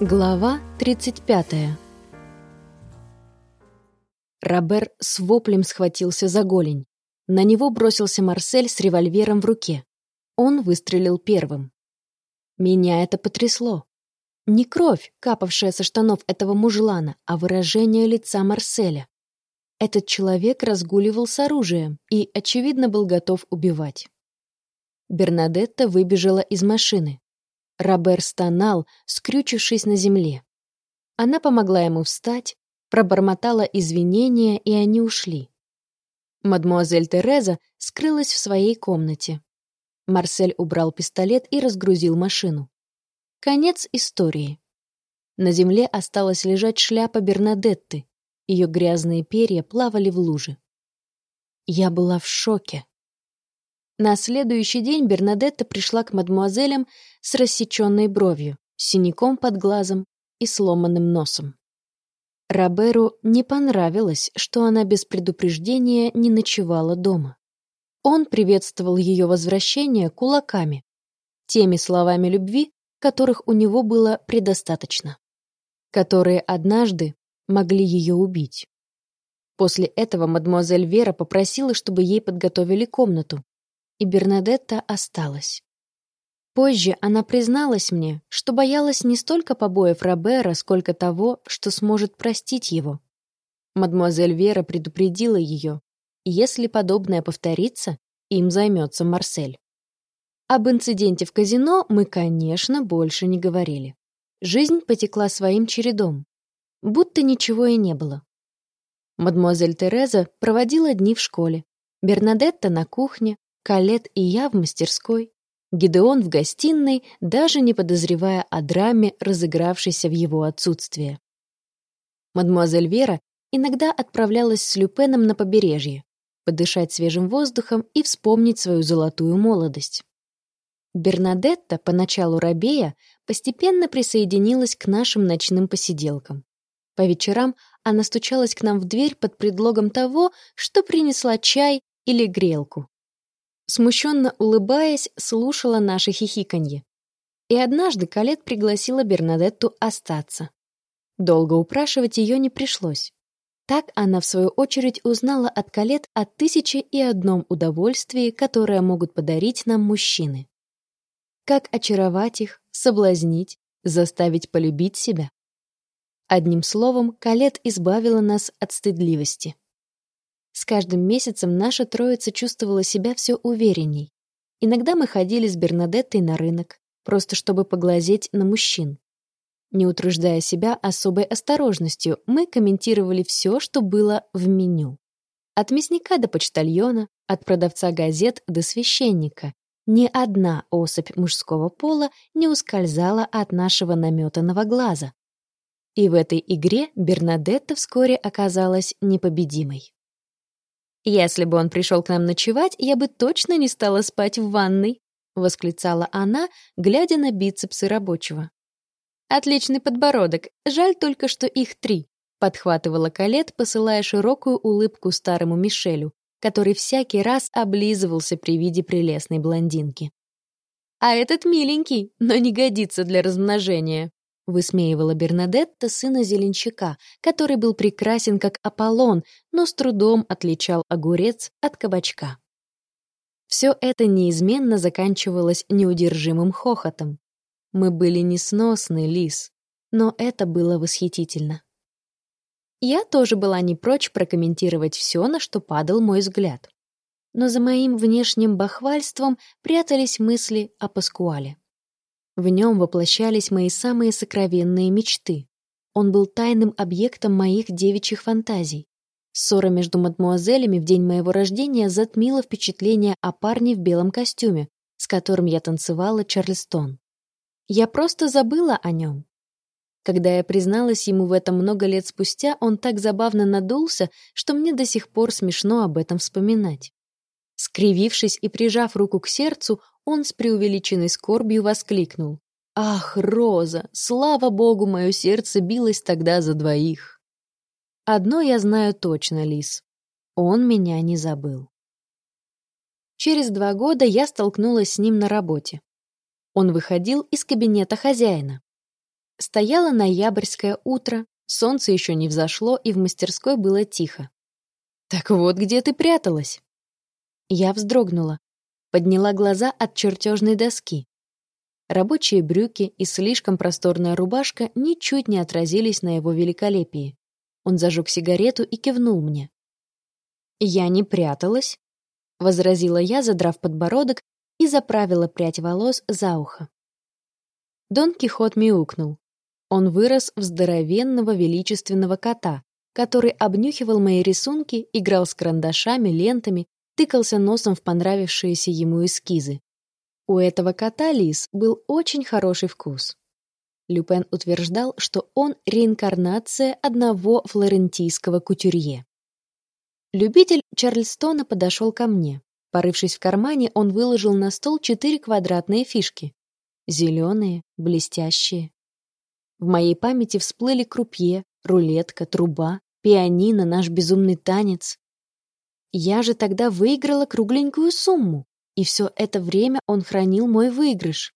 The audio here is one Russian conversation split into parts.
Глава 35 Робер с воплем схватился за голень. На него бросился Марсель с револьвером в руке. Он выстрелил первым. Меня это потрясло. Не кровь, капавшая со штанов этого мужлана, а выражение лица Марселя. Этот человек разгуливал с оружием и, очевидно, был готов убивать. Бернадетта выбежала из машины. Робер стонал, скрючившись на земле. Она помогла ему встать, пробормотала извинения, и они ушли. Мадмуазель Тереза скрылась в своей комнате. Марсель убрал пистолет и разгрузил машину. Конец истории. На земле осталась лежать шляпа Бернадетты. Ее грязные перья плавали в луже. Я была в шоке. На следующий день Бернадетта пришла к мадмуазелям с рассеченной бровью, синяком под глазом и сломанным носом. Роберу не понравилось, что она без предупреждения не ночевала дома. Он приветствовал ее возвращение кулаками, теми словами любви, которых у него было предостаточно, которые однажды могли ее убить. После этого мадемуазель Вера попросила, чтобы ей подготовили комнату, и Бернадетта осталась. Позже она призналась мне, что боялась не столько побоев Робера, сколько того, что сможет простить его. Мадемуазель Вера предупредила ее, если подобное повторится, им займется Марсель. Об инциденте в казино мы, конечно, больше не говорили. Жизнь потекла своим чередом, будто ничего и не было. Мадемуазель Тереза проводила дни в школе, Бернадетта на кухне, Калет и я в мастерской, Гидеон в гостиной, даже не подозревая о драме, разыгравшейся в его отсутствие. Мадемуазель Вера иногда отправлялась с Люпеном на побережье, подышать свежим воздухом и вспомнить свою золотую молодость. Бернадетта, поначалу рабея, постепенно присоединилась к нашим ночным посиделкам. По вечерам она стучалась к нам в дверь под предлогом того, что принесла чай или грелку смущенно улыбаясь, слушала наше хихиканье. И однажды Калет пригласила Бернадетту остаться. Долго упрашивать ее не пришлось. Так она, в свою очередь, узнала от Калет о тысяче и одном удовольствии, которое могут подарить нам мужчины. Как очаровать их, соблазнить, заставить полюбить себя. Одним словом, Калет избавила нас от стыдливости. С каждым месяцем наша троица чувствовала себя все уверенней. Иногда мы ходили с Бернадеттой на рынок, просто чтобы поглазеть на мужчин. Не утруждая себя особой осторожностью, мы комментировали все, что было в меню. От мясника до почтальона, от продавца газет до священника. Ни одна особь мужского пола не ускользала от нашего наметанного глаза. И в этой игре Бернадетта вскоре оказалась непобедимой. «Если бы он пришел к нам ночевать, я бы точно не стала спать в ванной», — восклицала она, глядя на бицепсы рабочего. «Отличный подбородок, жаль только, что их три», — подхватывала Калет, посылая широкую улыбку старому Мишелю, который всякий раз облизывался при виде прелестной блондинки. «А этот миленький, но не годится для размножения», Высмеивала Бернадетта сына зеленщика, который был прекрасен как Аполлон, но с трудом отличал огурец от кабачка. Все это неизменно заканчивалось неудержимым хохотом. Мы были несносны, Лис, но это было восхитительно. Я тоже была не прочь прокомментировать все, на что падал мой взгляд. Но за моим внешним бахвальством прятались мысли о Паскуале. В нем воплощались мои самые сокровенные мечты. Он был тайным объектом моих девичьих фантазий. Ссора между мадмуазелями в день моего рождения затмила впечатление о парне в белом костюме, с которым я танцевала Чарльстон. Я просто забыла о нем. Когда я призналась ему в этом много лет спустя, он так забавно надулся, что мне до сих пор смешно об этом вспоминать. Скривившись и прижав руку к сердцу, он с преувеличенной скорбью воскликнул. «Ах, Роза, слава богу, мое сердце билось тогда за двоих!» Одно я знаю точно, Лис. Он меня не забыл. Через два года я столкнулась с ним на работе. Он выходил из кабинета хозяина. Стояло ноябрьское утро, солнце еще не взошло, и в мастерской было тихо. «Так вот где ты пряталась?» Я вздрогнула, подняла глаза от чертежной доски. Рабочие брюки и слишком просторная рубашка ничуть не отразились на его великолепии. Он зажег сигарету и кивнул мне. «Я не пряталась», — возразила я, задрав подбородок и заправила прядь волос за ухо. Дон Кихот мяукнул. Он вырос в здоровенного величественного кота, который обнюхивал мои рисунки, играл с карандашами, лентами, тыкался носом в понравившиеся ему эскизы. У этого кота Лис был очень хороший вкус. Люпен утверждал, что он реинкарнация одного флорентийского кутюрье. Любитель Чарльстона подошел ко мне. Порывшись в кармане, он выложил на стол четыре квадратные фишки. Зеленые, блестящие. В моей памяти всплыли крупье, рулетка, труба, пианино, наш безумный танец. Я же тогда выиграла кругленькую сумму и все это время он хранил мой выигрыш.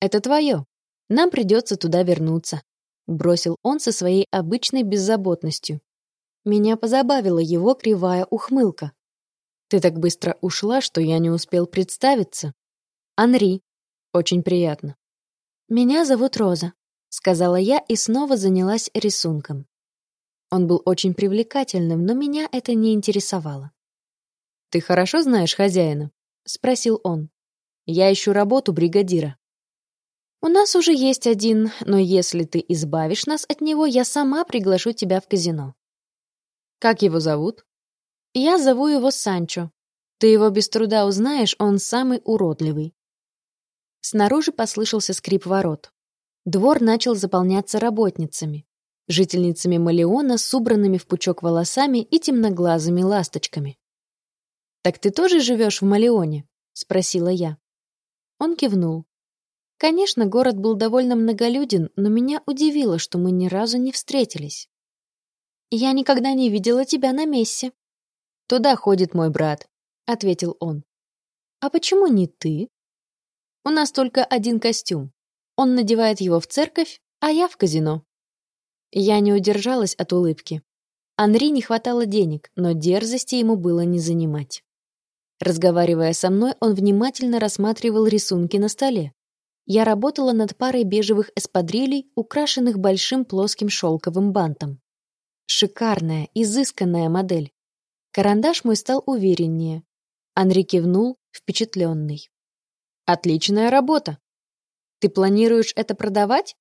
«Это твое. Нам придется туда вернуться», — бросил он со своей обычной беззаботностью. Меня позабавила его кривая ухмылка. «Ты так быстро ушла, что я не успел представиться. Анри. Очень приятно». «Меня зовут Роза», — сказала я и снова занялась рисунком. Он был очень привлекательным, но меня это не интересовало. «Ты хорошо знаешь хозяина?» — спросил он. «Я ищу работу бригадира». «У нас уже есть один, но если ты избавишь нас от него, я сама приглашу тебя в казино». «Как его зовут?» «Я зову его Санчо. Ты его без труда узнаешь, он самый уродливый». Снаружи послышался скрип ворот. Двор начал заполняться работницами, жительницами Малеона с убранными в пучок волосами и темноглазыми ласточками. «Так ты тоже живешь в Малеоне?» — спросила я. Он кивнул. Конечно, город был довольно многолюден, но меня удивило, что мы ни разу не встретились. «Я никогда не видела тебя на мессе». «Туда ходит мой брат», — ответил он. «А почему не ты?» «У нас только один костюм. Он надевает его в церковь, а я в казино». Я не удержалась от улыбки. Анри не хватало денег, но дерзости ему было не занимать. Разговаривая со мной, он внимательно рассматривал рисунки на столе. Я работала над парой бежевых эспадрилей, украшенных большим плоским шелковым бантом. Шикарная, изысканная модель. Карандаш мой стал увереннее. Анри кивнул, впечатленный. «Отличная работа! Ты планируешь это продавать?»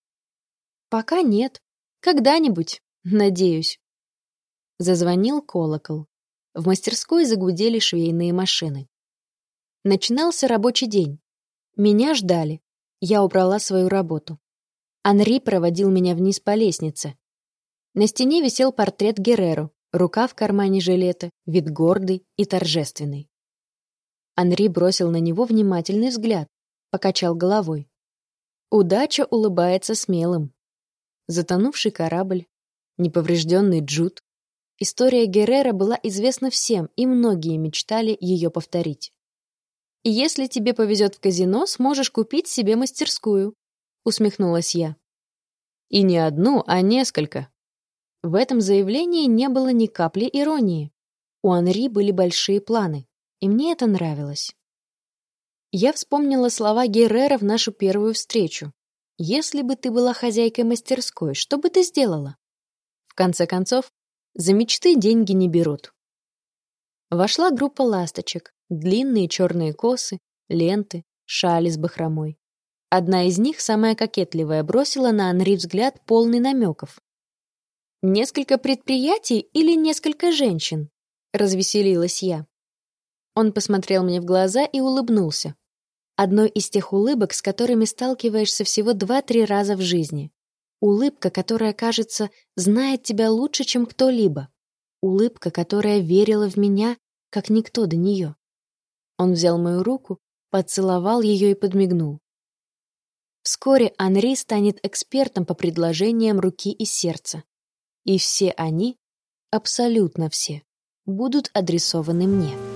«Пока нет. Когда-нибудь, надеюсь». Зазвонил колокол. В мастерской загудели швейные машины. Начинался рабочий день. Меня ждали. Я убрала свою работу. Анри проводил меня вниз по лестнице. На стене висел портрет Герреро, рука в кармане жилета, вид гордый и торжественный. Анри бросил на него внимательный взгляд, покачал головой. Удача улыбается смелым. Затонувший корабль, неповрежденный джут, История Геррера была известна всем, и многие мечтали ее повторить. «Если тебе повезет в казино, сможешь купить себе мастерскую», — усмехнулась я. «И не одну, а несколько». В этом заявлении не было ни капли иронии. У Анри были большие планы, и мне это нравилось. Я вспомнила слова Геррера в нашу первую встречу. «Если бы ты была хозяйкой мастерской, что бы ты сделала?» В конце концов, за мечты деньги не берут. Вошла группа ласточек, длинные черные косы, ленты, шали с бахромой. Одна из них, самая кокетливая, бросила на Анри взгляд полный намеков. «Несколько предприятий или несколько женщин?» — развеселилась я. Он посмотрел мне в глаза и улыбнулся. Одной из тех улыбок, с которыми сталкиваешься всего два-три раза в жизни. Улыбка, которая, кажется, знает тебя лучше, чем кто-либо. Улыбка, которая верила в меня, как никто до нее. Он взял мою руку, поцеловал ее и подмигнул. Вскоре Анри станет экспертом по предложениям руки и сердца. И все они, абсолютно все, будут адресованы мне.